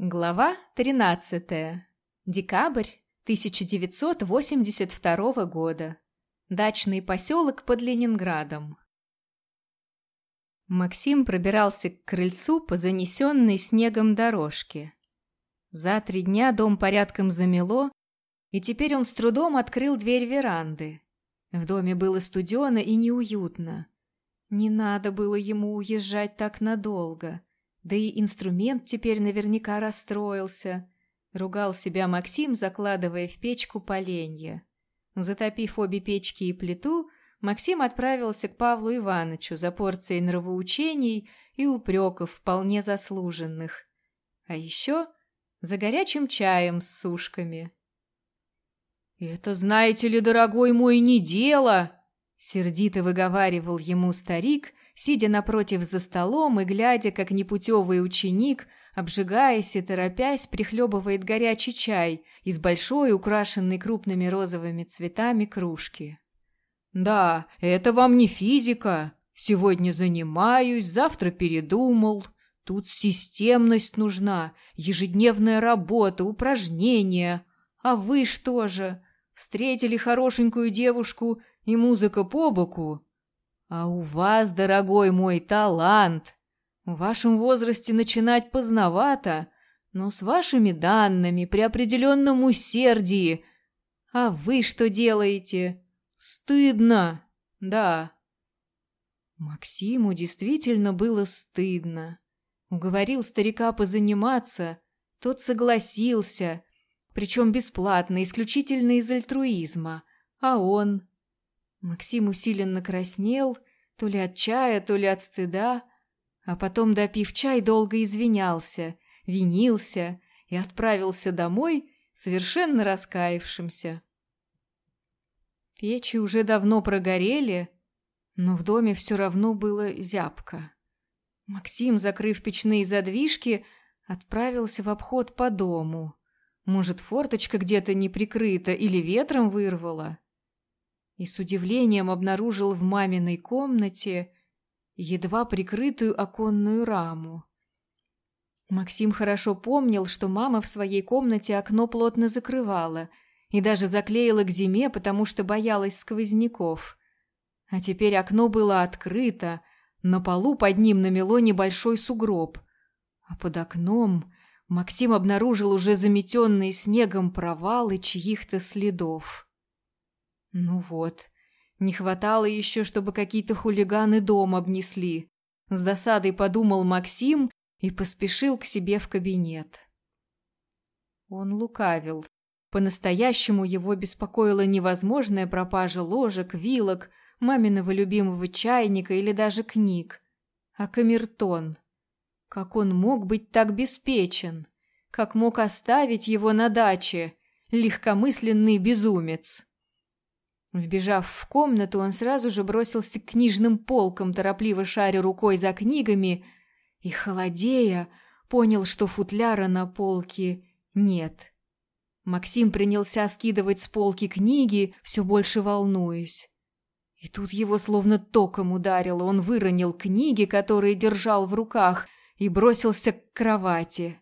Глава 13. Декабрь 1982 года. Дачный поселок под Ленинградом. Максим пробирался к крыльцу по занесенной снегом дорожке. За три дня дом порядком замело, и теперь он с трудом открыл дверь веранды. В доме было студено и неуютно. Не надо было ему уезжать так надолго. Да и инструмент теперь наверняка расстроился. Ругал себя Максим, закладывая в печку поленья. Затопив обе печки и плиту, Максим отправился к Павлу Ивановичу за порцией нравоучений и упреков, вполне заслуженных. А еще за горячим чаем с сушками. «Это, знаете ли, дорогой мой, не дело!» Сердито выговаривал ему старик, сидя напротив за столом и глядя, как непутевый ученик, обжигаясь и торопясь, прихлебывает горячий чай из большой, украшенной крупными розовыми цветами кружки. «Да, это вам не физика. Сегодня занимаюсь, завтра передумал. Тут системность нужна, ежедневная работа, упражнения. А вы что же? Встретили хорошенькую девушку и музыка по боку, а у вас, дорогой мой, талант. В вашем возрасте начинать поздновато, но с вашими данными при определенном усердии. А вы что делаете? Стыдно. Да. Максиму действительно было стыдно. Уговорил старика позаниматься, тот согласился, причем бесплатно, исключительно из альтруизма. А он Максим усиленно краснел, то ли от чая, то ли от стыда, а потом, допив чай, долго извинялся, винился и отправился домой, совершенно раскаявшимся. Печи уже давно прогорели, но в доме все равно было зябко. Максим, закрыв печные задвижки, отправился в обход по дому. Может, форточка где-то не прикрыта или ветром вырвала и с удивлением обнаружил в маминой комнате едва прикрытую оконную раму. Максим хорошо помнил, что мама в своей комнате окно плотно закрывала и даже заклеила к зиме, потому что боялась сквозняков. А теперь окно было открыто, на полу под ним намело небольшой сугроб, а под окном Максим обнаружил уже заметенные снегом провалы чьих-то следов. Ну вот, не хватало еще, чтобы какие-то хулиганы дом обнесли. С досадой подумал Максим и поспешил к себе в кабинет. Он лукавил. По-настоящему его беспокоила невозможная пропажа ложек, вилок, маминого любимого чайника или даже книг. А камертон. Как он мог быть так беспечен? Как мог оставить его на даче? Легкомысленный безумец. Вбежав в комнату, он сразу же бросился к книжным полкам, торопливо шаря рукой за книгами, и, холодея, понял, что футляра на полке нет. Максим принялся скидывать с полки книги, все больше волнуясь. И тут его словно током ударило, он выронил книги, которые держал в руках, и бросился к кровати.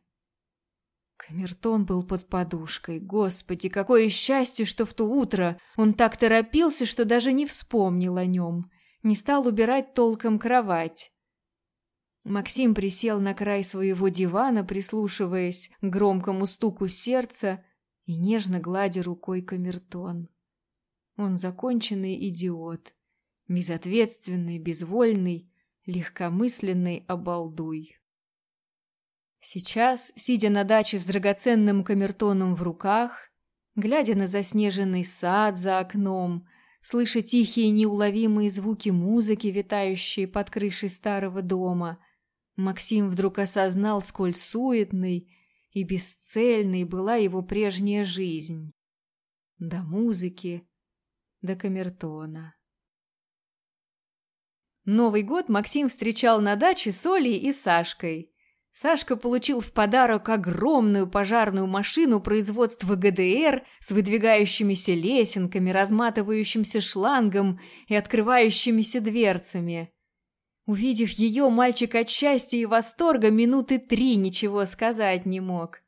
Камертон был под подушкой. Господи, какое счастье, что в то утро он так торопился, что даже не вспомнил о нем. Не стал убирать толком кровать. Максим присел на край своего дивана, прислушиваясь к громкому стуку сердца и нежно гладя рукой камертон. Он законченный идиот, безответственный, безвольный, легкомысленный обалдуй. Сейчас, сидя на даче с драгоценным камертоном в руках, глядя на заснеженный сад за окном, слыша тихие неуловимые звуки музыки, витающие под крышей старого дома, Максим вдруг осознал, сколь суетной и бесцельной была его прежняя жизнь. До музыки, до камертона. Новый год Максим встречал на даче с Олей и Сашкой – Сашка получил в подарок огромную пожарную машину производства ГДР с выдвигающимися лесенками, разматывающимся шлангом и открывающимися дверцами. Увидев ее, мальчик от счастья и восторга минуты три ничего сказать не мог.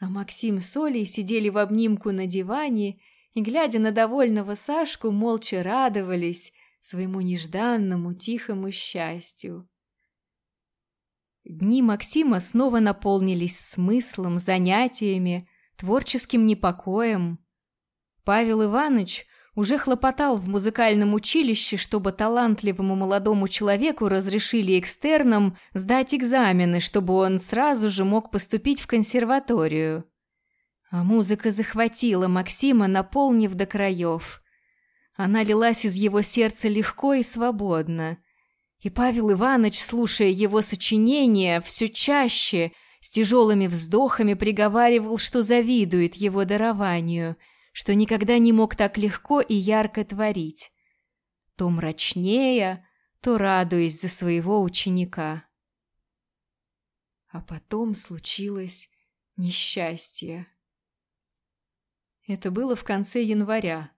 А Максим с Олей сидели в обнимку на диване и, глядя на довольного Сашку, молча радовались своему нежданному тихому счастью. Дни Максима снова наполнились смыслом, занятиями, творческим непокоем. Павел Иванович уже хлопотал в музыкальном училище, чтобы талантливому молодому человеку разрешили экстерном сдать экзамены, чтобы он сразу же мог поступить в консерваторию. А музыка захватила Максима, наполнив до краев. Она лилась из его сердца легко и свободно. И Павел Иванович, слушая его сочинения, все чаще, с тяжелыми вздохами приговаривал, что завидует его дарованию – что никогда не мог так легко и ярко творить. То мрачнее, то радуясь за своего ученика. А потом случилось несчастье. Это было в конце января.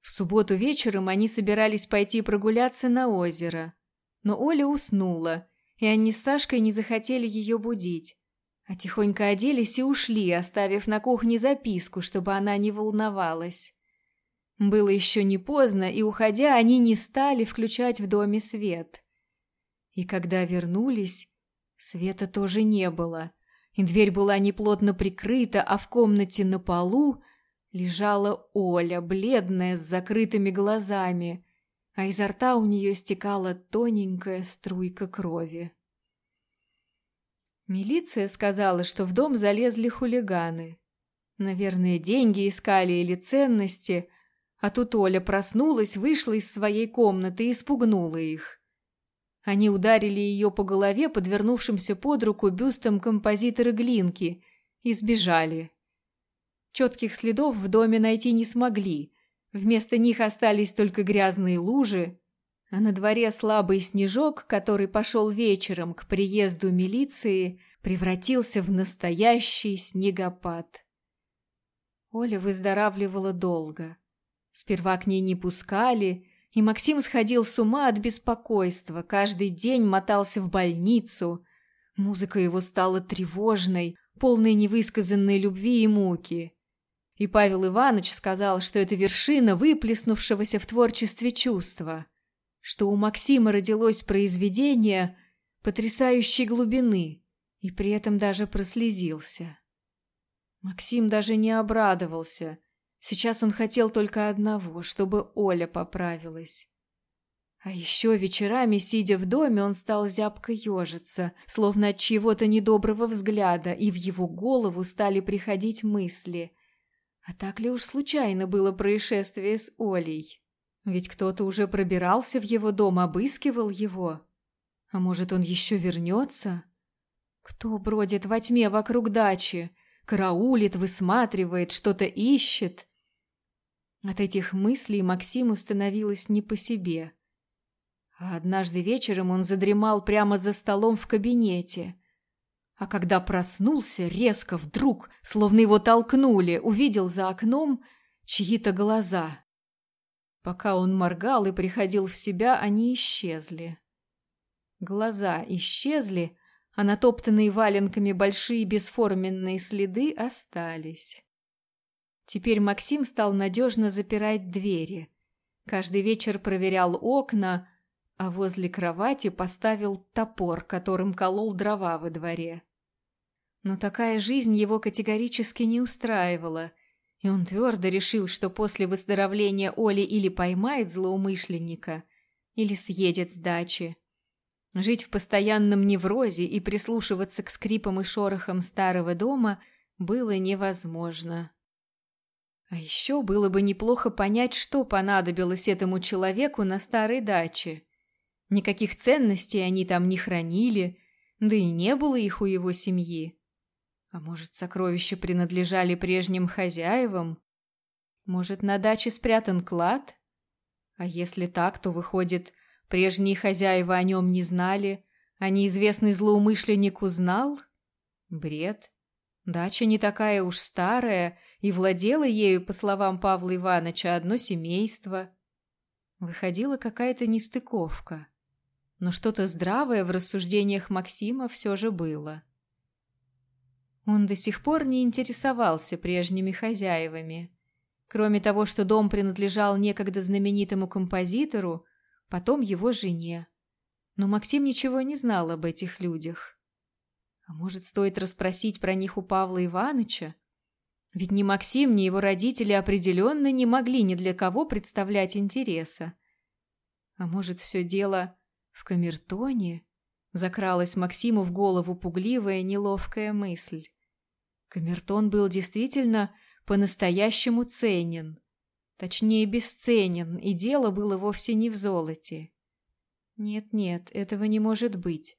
В субботу вечером они собирались пойти прогуляться на озеро, но Оля уснула, и они с Сашкой не захотели ее будить а тихонько оделись и ушли, оставив на кухне записку, чтобы она не волновалась. Было еще не поздно, и, уходя, они не стали включать в доме свет. И когда вернулись, света тоже не было, и дверь была неплотно прикрыта, а в комнате на полу лежала Оля, бледная, с закрытыми глазами, а изо рта у нее стекала тоненькая струйка крови. Милиция сказала, что в дом залезли хулиганы. Наверное, деньги искали или ценности, а тут Оля проснулась, вышла из своей комнаты и испугнула их. Они ударили ее по голове подвернувшимся под руку бюстом композитора Глинки и сбежали. Четких следов в доме найти не смогли. Вместо них остались только грязные лужи, а на дворе слабый снежок, который пошел вечером к приезду милиции, превратился в настоящий снегопад. Оля выздоравливала долго. Сперва к ней не пускали, и Максим сходил с ума от беспокойства, каждый день мотался в больницу. Музыка его стала тревожной, полной невысказанной любви и муки. И Павел Иванович сказал, что это вершина выплеснувшегося в творчестве чувства – что у Максима родилось произведение потрясающей глубины и при этом даже прослезился. Максим даже не обрадовался. Сейчас он хотел только одного, чтобы Оля поправилась. А еще вечерами, сидя в доме, он стал зябко ежиться, словно от чьего-то недоброго взгляда, и в его голову стали приходить мысли. А так ли уж случайно было происшествие с Олей? Ведь кто-то уже пробирался в его дом, обыскивал его. А может, он еще вернется? Кто бродит во тьме вокруг дачи, караулит, высматривает, что-то ищет? От этих мыслей Максиму становилось не по себе. А однажды вечером он задремал прямо за столом в кабинете. А когда проснулся, резко, вдруг, словно его толкнули, увидел за окном чьи-то глаза. Пока он моргал и приходил в себя, они исчезли. Глаза исчезли, а натоптанные валенками большие бесформенные следы остались. Теперь Максим стал надежно запирать двери. Каждый вечер проверял окна, а возле кровати поставил топор, которым колол дрова во дворе. Но такая жизнь его категорически не устраивала, и он твердо решил, что после выздоровления Оли или поймает злоумышленника, или съедет с дачи. Жить в постоянном неврозе и прислушиваться к скрипам и шорохам старого дома было невозможно. А еще было бы неплохо понять, что понадобилось этому человеку на старой даче. Никаких ценностей они там не хранили, да и не было их у его семьи. А может, сокровища принадлежали прежним хозяевам? Может, на даче спрятан клад? А если так, то выходит, прежние хозяева о нем не знали, а неизвестный злоумышленник узнал? Бред. Дача не такая уж старая, и владело ею, по словам Павла Ивановича, одно семейство. Выходила какая-то нестыковка. но что-то здравое в рассуждениях Максима все же было. Он до сих пор не интересовался прежними хозяевами. Кроме того, что дом принадлежал некогда знаменитому композитору, потом его жене. Но Максим ничего не знал об этих людях. А может, стоит расспросить про них у Павла Ивановича? Ведь ни Максим, ни его родители определенно не могли ни для кого представлять интереса. А может, все дело в камертоне? Закралась Максиму в голову пугливая, неловкая мысль. Камертон был действительно по-настоящему ценен. Точнее, бесценен, и дело было вовсе не в золоте. Нет-нет, этого не может быть.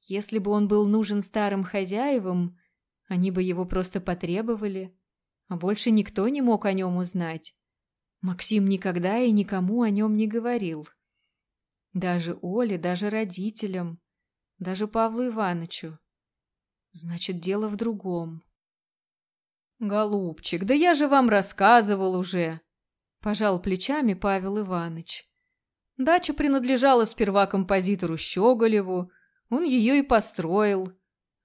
Если бы он был нужен старым хозяевам, они бы его просто потребовали, а больше никто не мог о нем узнать. Максим никогда и никому о нем не говорил. Даже Оле, даже родителям, даже Павлу Ивановичу. Значит, дело в другом. «Голубчик, да я же вам рассказывал уже!» Пожал плечами Павел Иванович. Дача принадлежала сперва композитору Щеголеву, он ее и построил,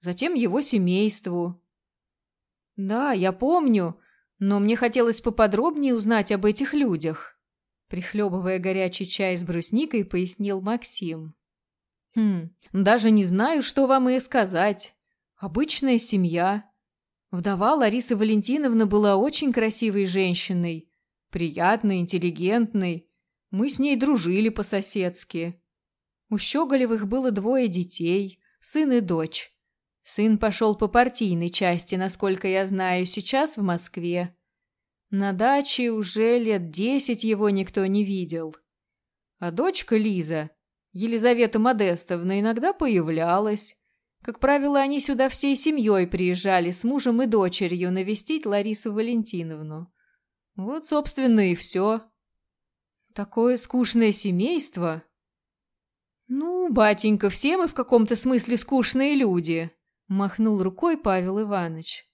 затем его семейству. Да, я помню, но мне хотелось поподробнее узнать об этих людях. Прихлебывая горячий чай с брусникой, пояснил Максим. Хм, даже не знаю, что вам и сказать. Обычная семья. Вдова Ларисы Валентиновны была очень красивой женщиной, приятной, интеллигентной. Мы с ней дружили по-соседски. У Щеголевых было двое детей, сын и дочь. Сын пошел по партийной части, насколько я знаю, сейчас в Москве. На даче уже лет десять его никто не видел. А дочка Лиза, Елизавета Модестовна, иногда появлялась. Как правило, они сюда всей семьей приезжали с мужем и дочерью навестить Ларису Валентиновну. Вот, собственно, и все. Такое скучное семейство. Ну, батенька, все мы в каком-то смысле скучные люди, махнул рукой Павел Иванович.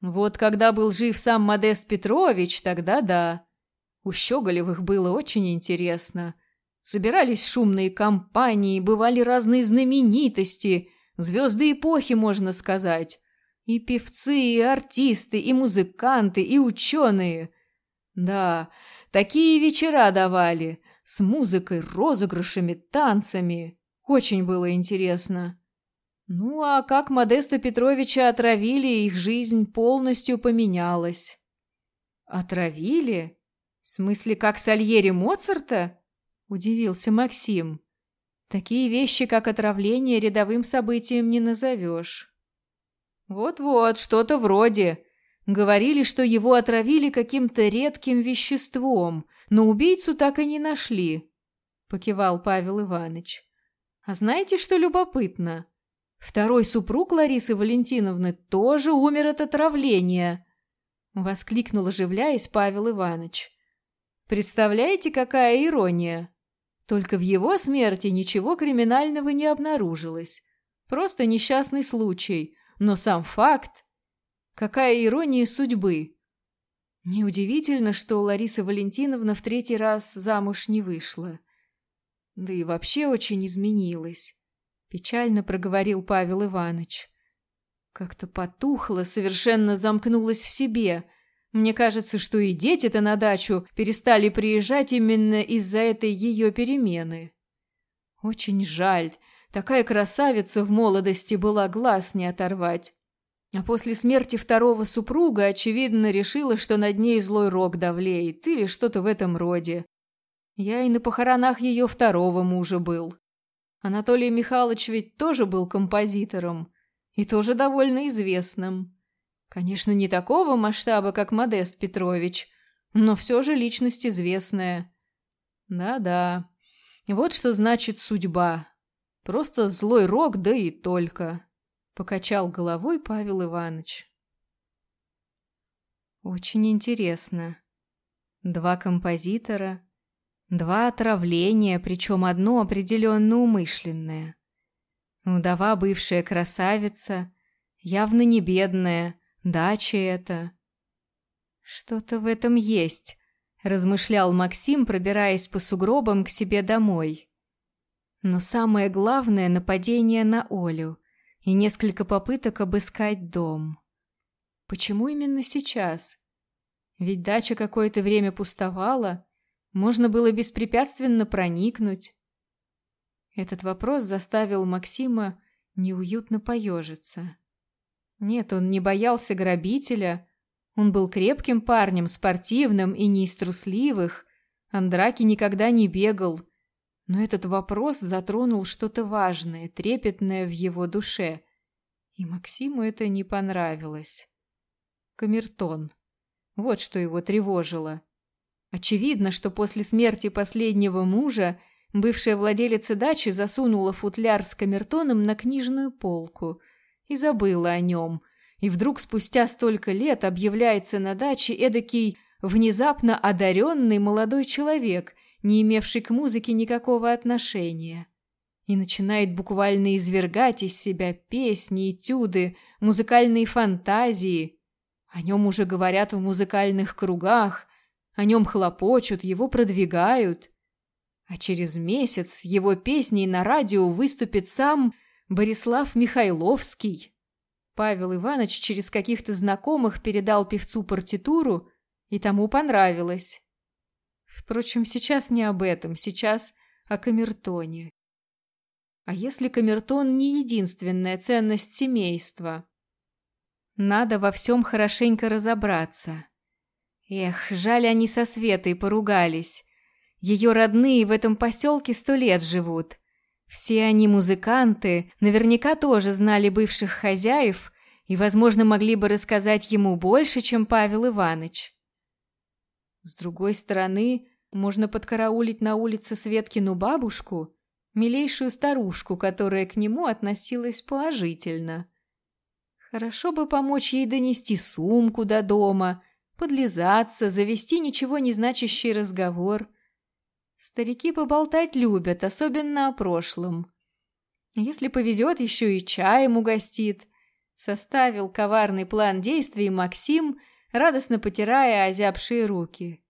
Вот когда был жив сам Модест Петрович, тогда да. У Щеголевых было очень интересно. Собирались шумные компании, бывали разные знаменитости – Звезды эпохи, можно сказать. И певцы, и артисты, и музыканты, и ученые. Да, такие вечера давали. С музыкой, розыгрышами, танцами. Очень было интересно. Ну, а как Модеста Петровича отравили, их жизнь полностью поменялась. Отравили? В смысле, как Сальери Моцарта? Удивился Максим. Такие вещи, как отравление, рядовым событием не назовешь. Вот-вот, что-то вроде. Говорили, что его отравили каким-то редким веществом, но убийцу так и не нашли, покивал Павел Иванович. А знаете, что любопытно? Второй супруг Ларисы Валентиновны тоже умер от отравления, воскликнул, оживляясь Павел Иванович. Представляете, какая ирония? Только в его смерти ничего криминального не обнаружилось. Просто несчастный случай. Но сам факт... Какая ирония судьбы. Неудивительно, что Лариса Валентиновна в третий раз замуж не вышла. Да и вообще очень изменилась. Печально проговорил Павел Иванович. Как-то потухла, совершенно замкнулась в себе – мне кажется, что и дети-то на дачу перестали приезжать именно из-за этой ее перемены. Очень жаль. Такая красавица в молодости была глаз не оторвать. А после смерти второго супруга, очевидно, решила, что над ней злой рок давлеет или что-то в этом роде. Я и на похоронах ее второго мужа был. Анатолий Михайлович ведь тоже был композитором и тоже довольно известным. Конечно, не такого масштаба, как Модест Петрович, но все же личность известная. Да-да. Вот что значит судьба. Просто злой рок, да и только. Покачал головой Павел Иванович. Очень интересно. Два композитора, два отравления, причем одно определенно умышленное. Вдова бывшая красавица, явно не бедная, Дача это. Что-то в этом есть, размышлял Максим, пробираясь по сугробам к себе домой. Но самое главное – нападение на Олю и несколько попыток обыскать дом. Почему именно сейчас? Ведь дача какое-то время пустовала, можно было беспрепятственно проникнуть. Этот вопрос заставил Максима неуютно поежиться. Нет, он не боялся грабителя. Он был крепким парнем, спортивным и не из трусливых. Андраки никогда не бегал. Но этот вопрос затронул что-то важное, трепетное в его душе. И Максиму это не понравилось. Камертон. Вот что его тревожило. Очевидно, что после смерти последнего мужа бывшая владелица дачи засунула футляр с камертоном на книжную полку и забыла о нем. И вдруг спустя столько лет объявляется на даче эдакий внезапно одаренный молодой человек, не имевший к музыке никакого отношения. И начинает буквально извергать из себя песни, этюды, музыкальные фантазии. О нем уже говорят в музыкальных кругах, о нем хлопочут, его продвигают. А через месяц его песней на радио выступит сам Борислав Михайловский. Павел Иванович через каких-то знакомых передал певцу партитуру, и тому понравилось. Впрочем, сейчас не об этом, сейчас о камертоне. А если камертон не единственная ценность семейства? Надо во всем хорошенько разобраться. Эх, жаль, они со Светой поругались. Ее родные в этом поселке сто лет живут. Все они музыканты, наверняка тоже знали бывших хозяев и, возможно, могли бы рассказать ему больше, чем Павел Иванович. С другой стороны, можно подкараулить на улице Светкину бабушку, милейшую старушку, которая к нему относилась положительно. Хорошо бы помочь ей донести сумку до дома, подлизаться, завести ничего не значащий разговор. Старики поболтать любят, особенно о прошлом. Если повезет, еще и чаем угостит. Составил коварный план действий Максим – радостно потирая озябшие руки.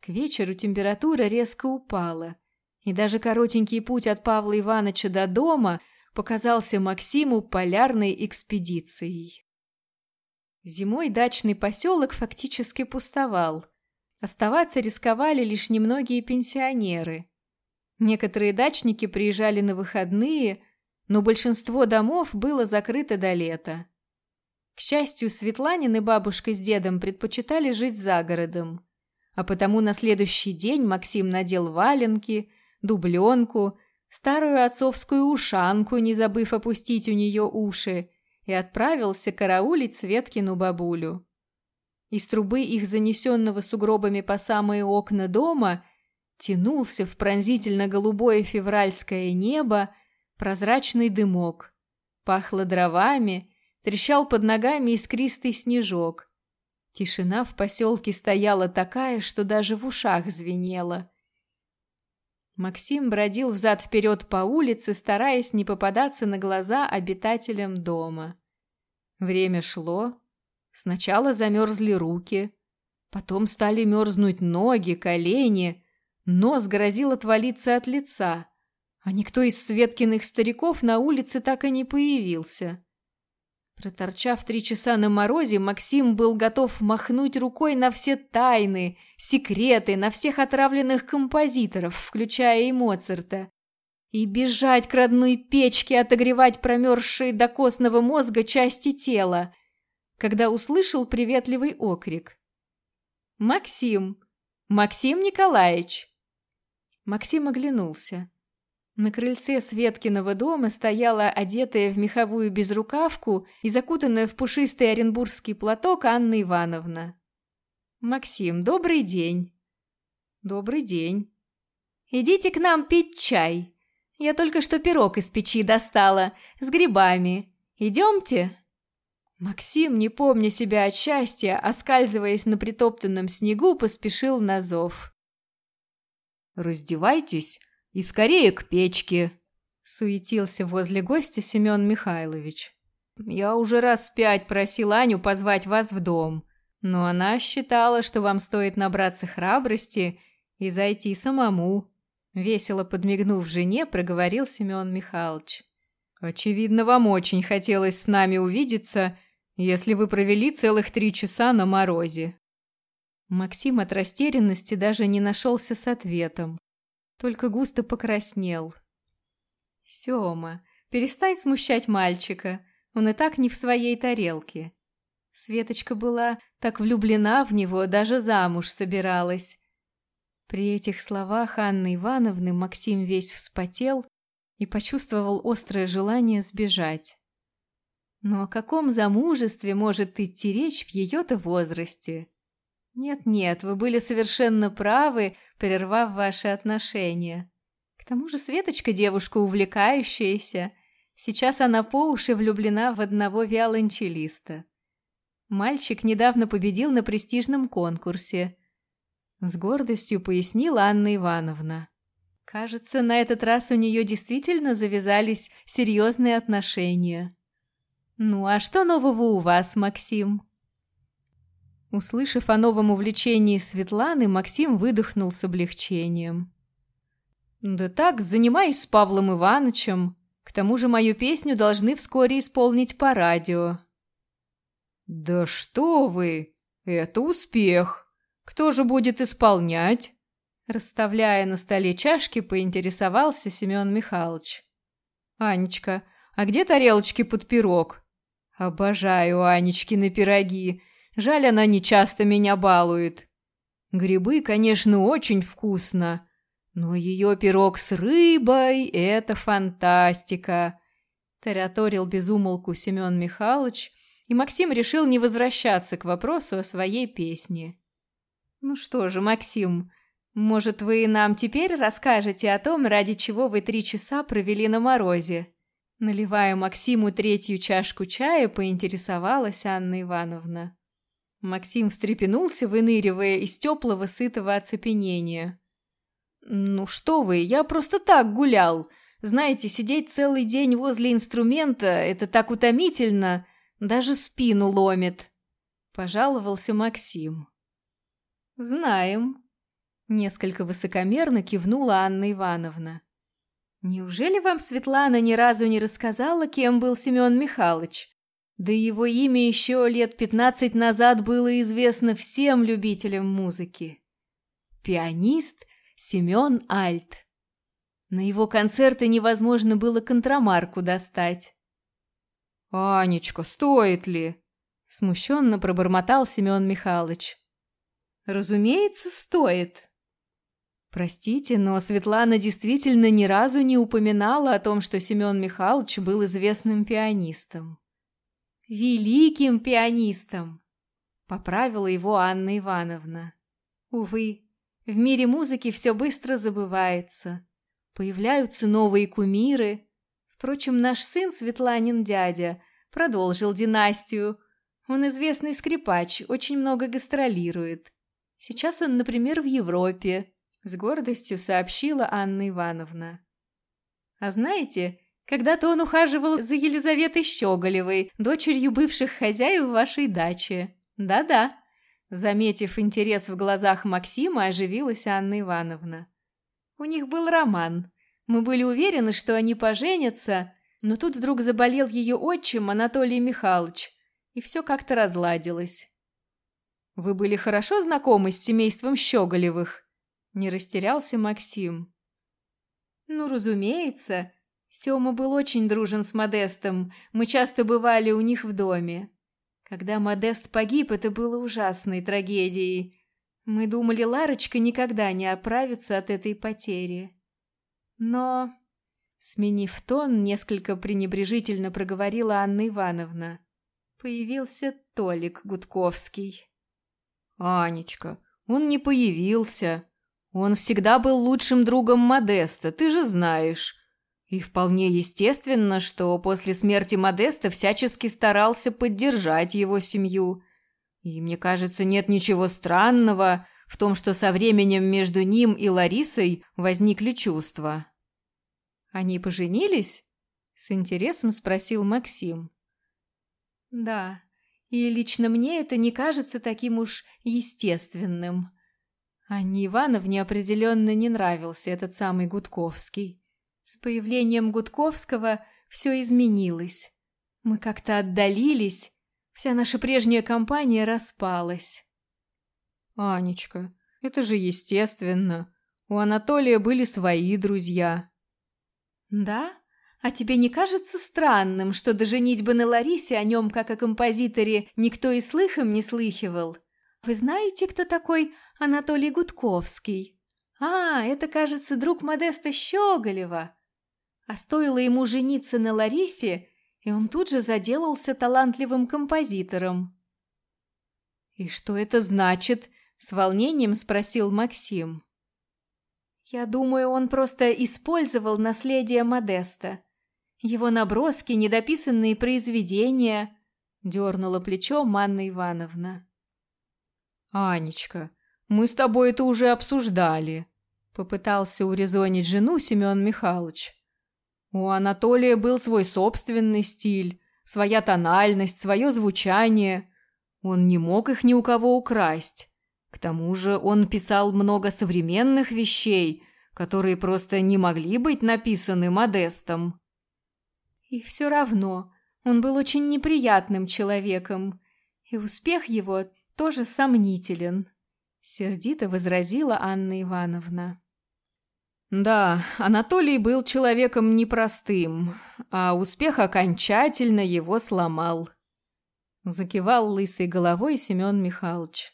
К вечеру температура резко упала, и даже коротенький путь от Павла Ивановича до дома показался Максиму полярной экспедицией. Зимой дачный поселок фактически пустовал. Оставаться рисковали лишь немногие пенсионеры. Некоторые дачники приезжали на выходные, но большинство домов было закрыто до лета. К счастью, Светланин и бабушка с дедом предпочитали жить за городом. А потому на следующий день Максим надел валенки, дубленку, старую отцовскую ушанку, не забыв опустить у нее уши, и отправился караулить Светкину бабулю. Из трубы их занесенного сугробами по самые окна дома тянулся в пронзительно-голубое февральское небо прозрачный дымок. Пахло дровами Трещал под ногами искристый снежок. Тишина в поселке стояла такая, что даже в ушах звенела. Максим бродил взад-вперед по улице, стараясь не попадаться на глаза обитателям дома. Время шло. Сначала замерзли руки, потом стали мерзнуть ноги, колени, нос грозил отвалиться от лица, а никто из Светкиных стариков на улице так и не появился. Проторчав три часа на морозе, Максим был готов махнуть рукой на все тайны, секреты, на всех отравленных композиторов, включая и Моцарта, и бежать к родной печке, отогревать промерзшие до костного мозга части тела, когда услышал приветливый окрик. «Максим! Максим Николаевич!» Максим оглянулся. На крыльце Светкиного дома стояла одетая в меховую безрукавку и закутанная в пушистый оренбургский платок Анна Ивановна. «Максим, добрый день!» «Добрый день!» «Идите к нам пить чай. Я только что пирог из печи достала, с грибами. Идемте?» Максим, не помня себя от счастья, оскальзываясь на притоптанном снегу, поспешил на зов. «Раздевайтесь!» И скорее к печке!» Суетился возле гостя Семен Михайлович. «Я уже раз пять просил Аню позвать вас в дом, но она считала, что вам стоит набраться храбрости и зайти самому. Весело подмигнув жене, проговорил Семен Михайлович. «Очевидно, вам очень хотелось с нами увидеться, если вы провели целых три часа на морозе». Максим от растерянности даже не нашелся с ответом, только густо покраснел. «Сема, перестань смущать мальчика, он и так не в своей тарелке». Светочка была так влюблена в него, даже замуж собиралась. При этих словах Анны Ивановны Максим весь вспотел и почувствовал острое желание сбежать. Но о каком замужестве может идти речь в ее-то возрасте? Нет-нет, вы были совершенно правы, прервав ваши отношения. К тому же Светочка девушка увлекающаяся. Сейчас она по уши влюблена в одного виолончелиста. Мальчик недавно победил на престижном конкурсе. С гордостью пояснила Анна Ивановна. Кажется, на этот раз у нее действительно завязались серьезные отношения. Ну, а что нового у вас, Максим? Услышав о новом увлечении Светланы, Максим выдохнул с облегчением. «Да так, занимаюсь с Павлом Ивановичем. К тому же мою песню должны вскоре исполнить по радио». «Да что вы! Это успех!» Кто же будет исполнять?» Расставляя на столе чашки, поинтересовался Семен Михайлович. «Анечка, а где тарелочки под пирог?» «Обожаю Анечкины пироги. Жаль, она не часто меня балует. Грибы, конечно, очень вкусно, но ее пирог с рыбой – это фантастика!» Тараторил безумолку Семен Михайлович, и Максим решил не возвращаться к вопросу о своей песне. «Ну что же, Максим, может, вы нам теперь расскажете о том, ради чего вы три часа провели на морозе?» Наливая Максиму третью чашку чая, поинтересовалась Анна Ивановна. Максим встрепенулся, выныривая из теплого, сытого оцепенения. «Ну что вы, я просто так гулял. Знаете, сидеть целый день возле инструмента – это так утомительно, даже спину ломит», – пожаловался Максим. «Знаем», – несколько высокомерно кивнула Анна Ивановна. «Неужели вам Светлана ни разу не рассказала, кем был Семен Михайлович? Да его имя еще лет пятнадцать назад было известно всем любителям музыки. Пианист Семен Альт. На его концерты невозможно было контрамарку достать. «Анечка, стоит ли?» – смущенно пробормотал Семен Михайлович. Разумеется, стоит. Простите, но Светлана действительно ни разу не упоминала о том, что Семен Михайлович был известным пианистом. Великим пианистом, поправила его Анна Ивановна. Увы, в мире музыки все быстро забывается. Появляются новые кумиры. Впрочем, наш сын Светланин дядя продолжил династию. Он известный скрипач, очень много гастролирует. Сейчас он, например, в Европе», — с гордостью сообщила Анна Ивановна. «А знаете, когда-то он ухаживал за Елизаветой Щеголевой, дочерью бывших хозяев вашей дачи. Да-да». Заметив интерес в глазах Максима, оживилась Анна Ивановна. «У них был роман. Мы были уверены, что они поженятся, но тут вдруг заболел ее отчим Анатолий Михайлович, и все как-то разладилось. Вы были хорошо знакомы с семейством Щеголевых?» Не растерялся Максим. «Ну, разумеется. Сёма был очень дружен с Модестом. Мы часто бывали у них в доме. Когда Модест погиб, это было ужасной трагедией. Мы думали, Ларочка никогда не оправится от этой потери. Но...» Сменив тон, несколько пренебрежительно проговорила Анна Ивановна. Появился Толик Гудковский. «Анечка, он не появился. Он всегда был лучшим другом Модеста, ты же знаешь. И вполне естественно, что после смерти Модеста всячески старался поддержать его семью. И мне кажется, нет ничего странного в том, что со временем между ним и Ларисой возникли чувства». «Они поженились?» – с интересом спросил Максим. «Да, и лично мне это не кажется таким уж естественным. Анне Ивановне определенно не нравился этот самый Гудковский. С появлением Гудковского все изменилось. Мы как-то отдалились, вся наша прежняя компания распалась. «Анечка, это же естественно. У Анатолия были свои друзья». «Да? А тебе не кажется странным, что до женитьбы на Ларисе о нем, как о композиторе, никто и слыхом не слыхивал? Вы знаете, кто такой Анатолий Гудковский? А, это, кажется, друг Модеста Щеголева. А стоило ему жениться на Ларисе, и он тут же заделался талантливым композитором. «И что это значит?» – с волнением спросил Максим. «Я думаю, он просто использовал наследие Модеста. Его наброски, недописанные произведения», – дернула плечо Манна Ивановна. «Анечка, мы с тобой это уже обсуждали», – попытался урезонить жену Семен Михайлович. У Анатолия был свой собственный стиль, своя тональность, свое звучание. Он не мог их ни у кого украсть. К тому же он писал много современных вещей, которые просто не могли быть написаны Модестом. И все равно он был очень неприятным человеком, и успех его тоже сомнителен, сердито возразила Анна Ивановна. Да, Анатолий был человеком непростым, а успех окончательно его сломал. Закивал лысой головой Семен Михайлович.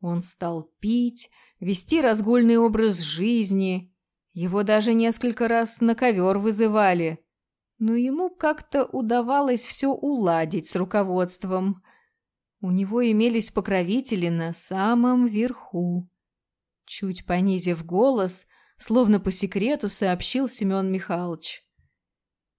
Он стал пить, вести разгульный образ жизни. Его даже несколько раз на ковер вызывали. Но ему как-то удавалось все уладить с руководством. У него имелись покровители на самом верху. Чуть понизив голос – словно по секрету сообщил Семен Михайлович.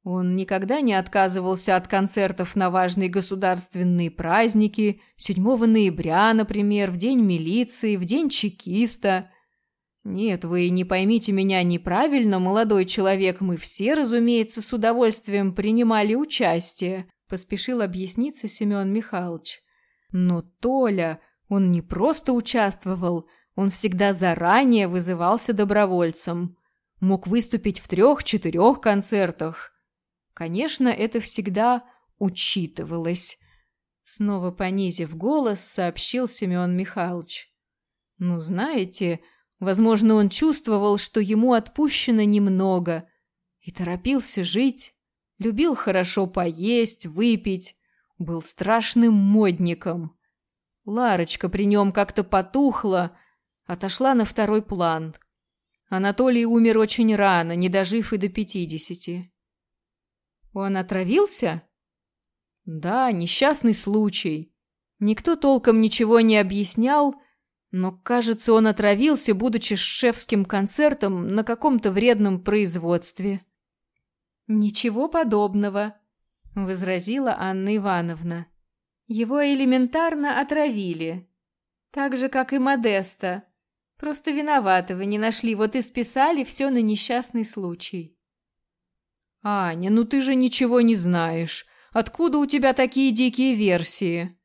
Он никогда не отказывался от концертов на важные государственные праздники, 7 ноября, например, в День милиции, в День чекиста. Нет, вы не поймите меня неправильно, молодой человек, мы все, разумеется, с удовольствием принимали участие, поспешил объясниться Семен Михайлович. Но Толя, он не просто участвовал, он всегда заранее вызывался добровольцем. Мог выступить в трех-четырех концертах. Конечно, это всегда учитывалось. Снова понизив голос, сообщил Семен Михайлович. Ну, знаете, возможно, он чувствовал, что ему отпущено немного, и торопился жить, любил хорошо поесть, выпить, был страшным модником. Ларочка при нем как-то потухла, отошла на второй план. Анатолий умер очень рано, не дожив и до пятидесяти. Он отравился? Да, несчастный случай. Никто толком ничего не объяснял, но, кажется, он отравился, будучи шефским концертом на каком-то вредном производстве. «Ничего подобного», — возразила Анна Ивановна. «Его элементарно отравили, так же, как и Модеста, Просто виноваты вы не нашли, вот и списали все на несчастный случай. Аня, ну ты же ничего не знаешь. Откуда у тебя такие дикие версии?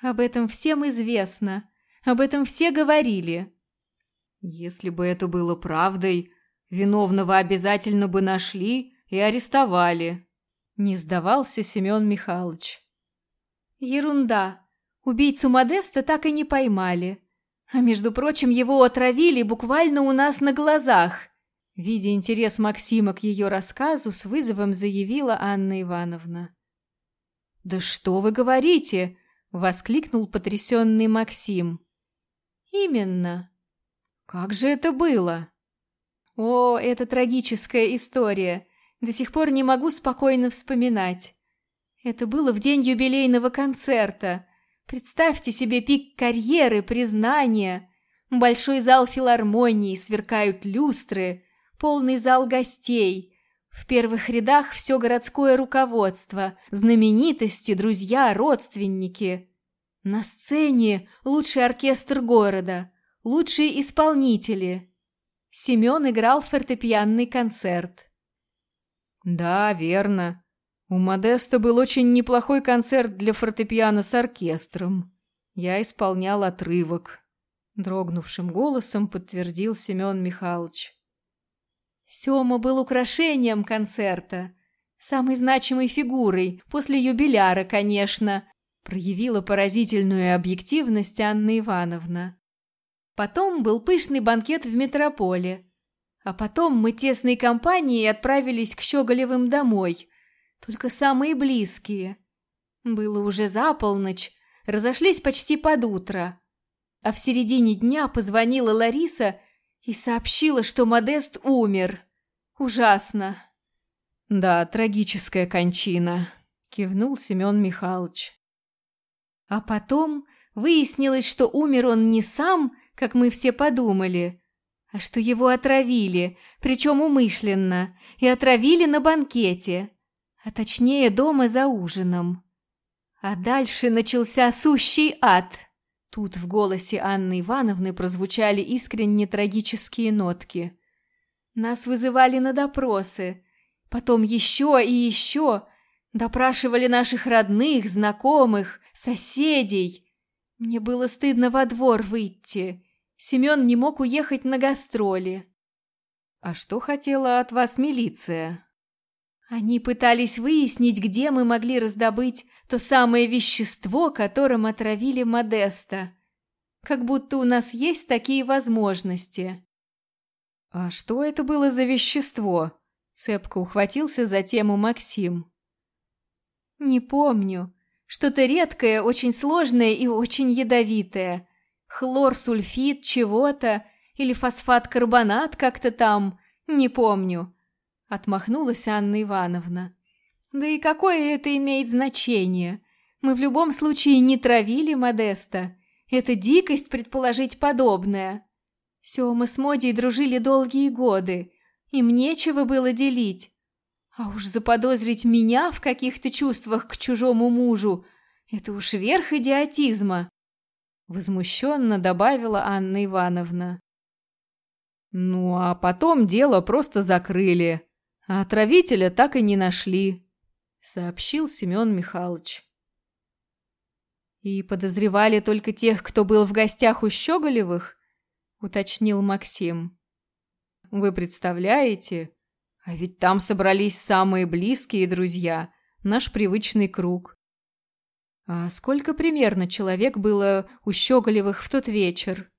Об этом всем известно. Об этом все говорили. Если бы это было правдой, виновного обязательно бы нашли и арестовали. Не сдавался Семен Михайлович. Ерунда. Убийцу Модеста так и не поймали. А между прочим, его отравили буквально у нас на глазах. Видя интерес Максима к ее рассказу, с вызовом заявила Анна Ивановна. «Да что вы говорите?» — воскликнул потрясенный Максим. «Именно. Как же это было?» «О, это трагическая история. До сих пор не могу спокойно вспоминать. Это было в день юбилейного концерта. Представьте себе пик карьеры, признания. Большой зал филармонии, сверкают люстры, полный зал гостей. В первых рядах все городское руководство, знаменитости, друзья, родственники. На сцене лучший оркестр города, лучшие исполнители. Семен играл фортепианный концерт. «Да, верно. У Модеста был очень неплохой концерт для фортепиано с оркестром. Я исполнял отрывок. Дрогнувшим голосом подтвердил Семен Михайлович. Сёма был украшением концерта, самой значимой фигурой, после юбиляра, конечно, проявила поразительную объективность Анна Ивановна. Потом был пышный банкет в метрополе, а потом мы тесной компанией отправились к Щеголевым домой, только самые близкие. Было уже за полночь, разошлись почти под утро. А в середине дня позвонила Лариса и сообщила, что Модест умер. Ужасно. Да, трагическая кончина, кивнул Семен Михайлович. А потом выяснилось, что умер он не сам, как мы все подумали, а что его отравили, причем умышленно, и отравили на банкете, а точнее дома за ужином. А дальше начался сущий ад. Тут в голосе Анны Ивановны прозвучали искренне трагические нотки. Нас вызывали на допросы, потом еще и еще, допрашивали наших родных, знакомых, соседей. Мне было стыдно во двор выйти. Семен не мог уехать на гастроли. А что хотела от вас милиция? Они пытались выяснить, где мы могли раздобыть то самое вещество, которым отравили Модеста. Как будто у нас есть такие возможности. А что это было за вещество? Цепко ухватился за тему Максим. Не помню. Что-то редкое, очень сложное и очень ядовитое. Хлорсульфид чего-то или фосфат-карбонат как-то там. Не помню. Отмахнулась Анна Ивановна. Да и какое это имеет значение? Мы в любом случае не травили Модеста. Это дикость предположить подобное. Сёма с Модей дружили долгие годы. Им нечего было делить. А уж заподозрить меня в каких-то чувствах к чужому мужу – это уж верх идиотизма. Возмущенно добавила Анна Ивановна. Ну, а потом дело просто закрыли. А отравителя так и не нашли сообщил Семен Михайлович. «И подозревали только тех, кто был в гостях у Щеголевых?» — уточнил Максим. «Вы представляете? А ведь там собрались самые близкие друзья, наш привычный круг». «А сколько примерно человек было у Щеголевых в тот вечер?»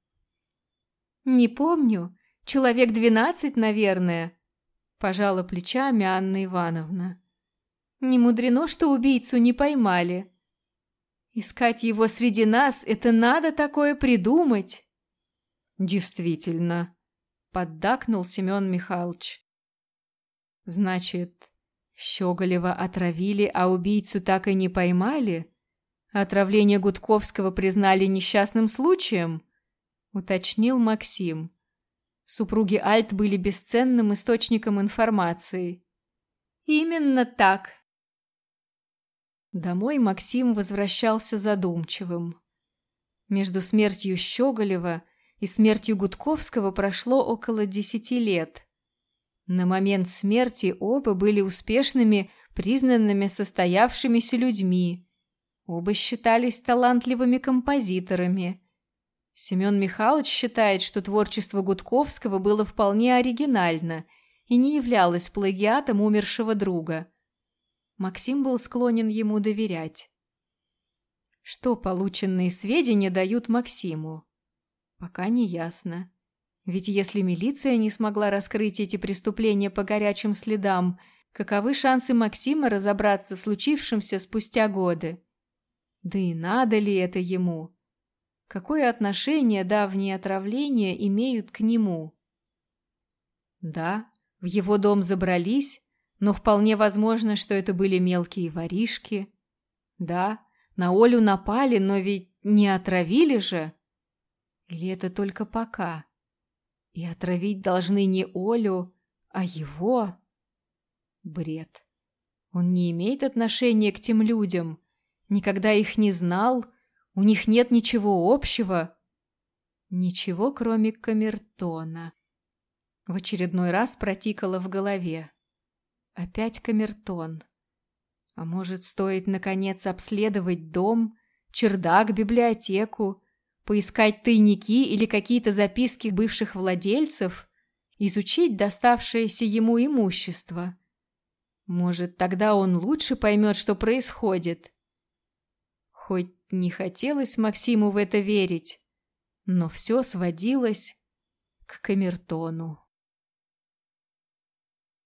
«Не помню. Человек двенадцать, наверное», – пожала плечами Анна Ивановна. Не мудрено, что убийцу не поймали. Искать его среди нас – это надо такое придумать. Действительно, поддакнул Семен Михайлович. Значит, Щеголева отравили, а убийцу так и не поймали? Отравление Гудковского признали несчастным случаем? Уточнил Максим. Супруги Альт были бесценным источником информации. Именно так, Домой Максим возвращался задумчивым. Между смертью Щеголева и смертью Гудковского прошло около десяти лет. На момент смерти оба были успешными, признанными состоявшимися людьми. Оба считались талантливыми композиторами. Семен Михайлович считает, что творчество Гудковского было вполне оригинально и не являлось плагиатом умершего друга – Максим был склонен ему доверять. Что полученные сведения дают Максиму? Пока не ясно. Ведь если милиция не смогла раскрыть эти преступления по горячим следам, каковы шансы Максима разобраться в случившемся спустя годы? Да и надо ли это ему? Какое отношение давние отравления имеют к нему? Да, в его дом забрались, но вполне возможно, что это были мелкие воришки. Да, на Олю напали, но ведь не отравили же. Или это только пока? И отравить должны не Олю, а его? Бред. Он не имеет отношения к тем людям, никогда их не знал, у них нет ничего общего. Ничего, кроме камертона. В очередной раз протикало в голове. Опять камертон. А может, стоит, наконец, обследовать дом, чердак, библиотеку, Поискать тайники или какие-то записки бывших владельцев? Изучить доставшееся ему имущество? Может, тогда он лучше поймет, что происходит? Хоть не хотелось Максиму в это верить, но все сводилось к камертону.